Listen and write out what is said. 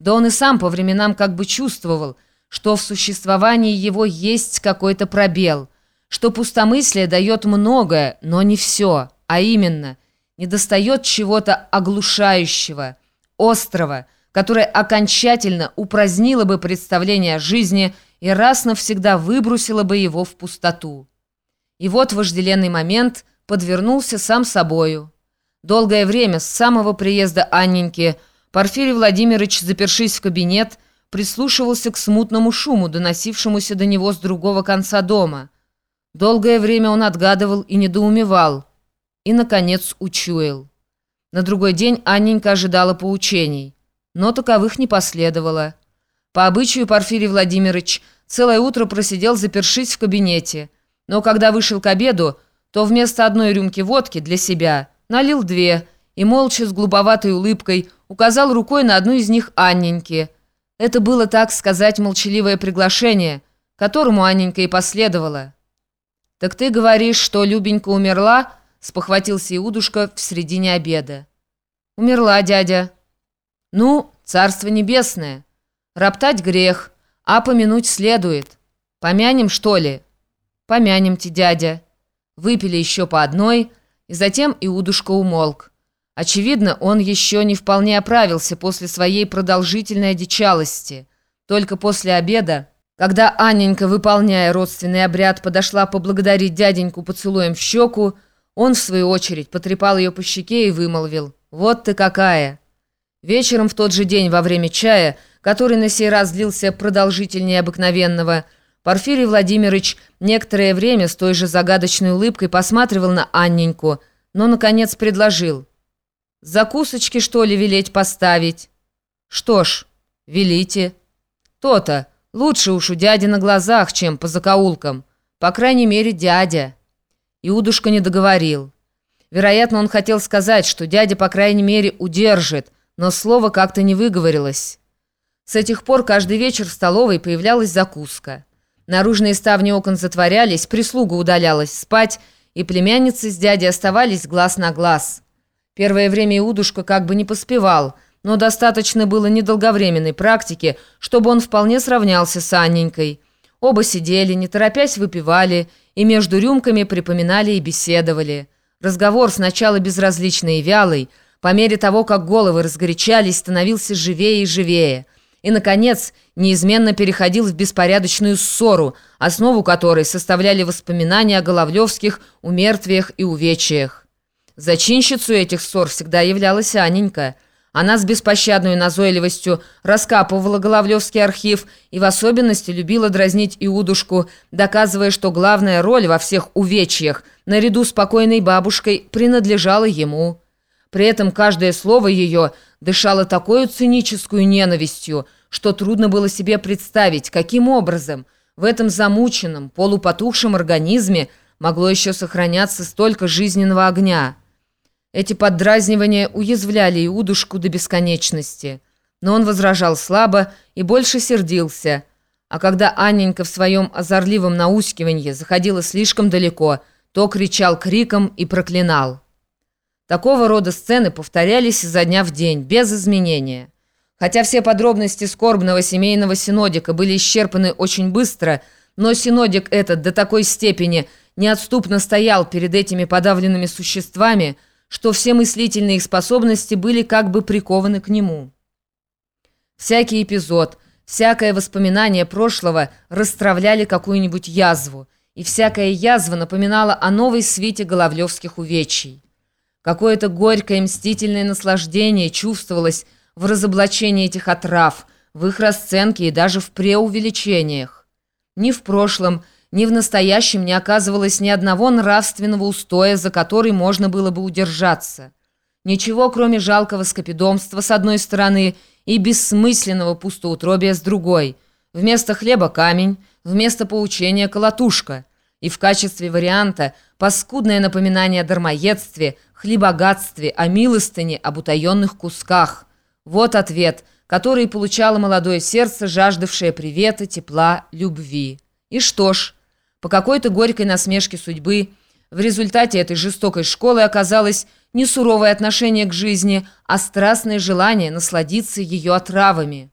Да он и сам по временам как бы чувствовал, что в существовании его есть какой-то пробел, что пустомыслие дает многое, но не все, а именно, недостает чего-то оглушающего, острого, которое окончательно упразднило бы представление о жизни и раз навсегда выбросило бы его в пустоту. И вот вожделенный момент подвернулся сам собою. Долгое время, с самого приезда Анненьки, Порфирий Владимирович, запершись в кабинет, прислушивался к смутному шуму, доносившемуся до него с другого конца дома. Долгое время он отгадывал и недоумевал, и, наконец, учуял. На другой день Анненька ожидала поучений, но таковых не последовало. По обычаю Порфирий Владимирович целое утро просидел, запершись в кабинете, но когда вышел к обеду, то вместо одной рюмки водки для себя налил две и, молча, с глуповатой улыбкой, указал рукой на одну из них Анненьке. Это было, так сказать, молчаливое приглашение, которому Анненька и последовала. «Так ты говоришь, что Любенька умерла?» — спохватился Иудушка в середине обеда. «Умерла, дядя». «Ну, царство небесное. Роптать грех, а помянуть следует. Помянем, что ли?» «Помянемте, дядя». Выпили еще по одной, и затем Иудушка умолк. Очевидно, он еще не вполне оправился после своей продолжительной одичалости. Только после обеда, когда Анненька, выполняя родственный обряд, подошла поблагодарить дяденьку поцелуем в щеку, он, в свою очередь, потрепал ее по щеке и вымолвил «Вот ты какая!». Вечером в тот же день во время чая, который на сей раз длился продолжительнее обыкновенного, Порфирий Владимирович некоторое время с той же загадочной улыбкой посматривал на Анненьку, но, наконец, предложил – Закусочки, что ли, велеть поставить? Что ж, велите. То-то. Лучше уж у дяди на глазах, чем по закоулкам. По крайней мере, дядя. Иудушка не договорил. Вероятно, он хотел сказать, что дядя, по крайней мере, удержит, но слово как-то не выговорилось. С этих пор каждый вечер в столовой появлялась закуска. Наружные ставни окон затворялись, прислуга удалялась спать, и племянницы с дядей оставались глаз на глаз. Первое время Иудушка как бы не поспевал, но достаточно было недолговременной практики, чтобы он вполне сравнялся с Анненькой. Оба сидели, не торопясь выпивали, и между рюмками припоминали и беседовали. Разговор сначала безразличный и вялый, по мере того, как головы разгорячались, становился живее и живее. И, наконец, неизменно переходил в беспорядочную ссору, основу которой составляли воспоминания о головлевских умертвиях и увечьях. Зачинщицу этих ссор всегда являлась Аненька. Она с беспощадной назойливостью раскапывала Головлевский архив и в особенности любила дразнить Иудушку, доказывая, что главная роль во всех увечьях, наряду с покойной бабушкой, принадлежала ему. При этом каждое слово ее дышало такой циническую ненавистью, что трудно было себе представить, каким образом в этом замученном, полупотухшем организме могло еще сохраняться столько жизненного огня. Эти поддразнивания уязвляли Иудушку до бесконечности. Но он возражал слабо и больше сердился. А когда Анненька в своем озорливом наускивании заходила слишком далеко, то кричал криком и проклинал. Такого рода сцены повторялись изо дня в день, без изменения. Хотя все подробности скорбного семейного синодика были исчерпаны очень быстро, но синодик этот до такой степени неотступно стоял перед этими подавленными существами – что все мыслительные их способности были как бы прикованы к нему. Всякий эпизод, всякое воспоминание прошлого расстравляли какую-нибудь язву, и всякая язва напоминала о новой свите головлевских увечий. Какое-то горькое мстительное наслаждение чувствовалось в разоблачении этих отрав, в их расценке и даже в преувеличениях. Ни в прошлом, ни в настоящем не оказывалось ни одного нравственного устоя, за который можно было бы удержаться. Ничего, кроме жалкого скопидомства с одной стороны и бессмысленного пустоутробия с другой. Вместо хлеба камень, вместо поучения колотушка. И в качестве варианта паскудное напоминание о дармоедстве, хлебогатстве, о милостыне, об утаенных кусках. Вот ответ, который получало молодое сердце, жаждавшее привета, тепла, любви. И что ж... По какой-то горькой насмешке судьбы в результате этой жестокой школы оказалось не суровое отношение к жизни, а страстное желание насладиться ее отравами.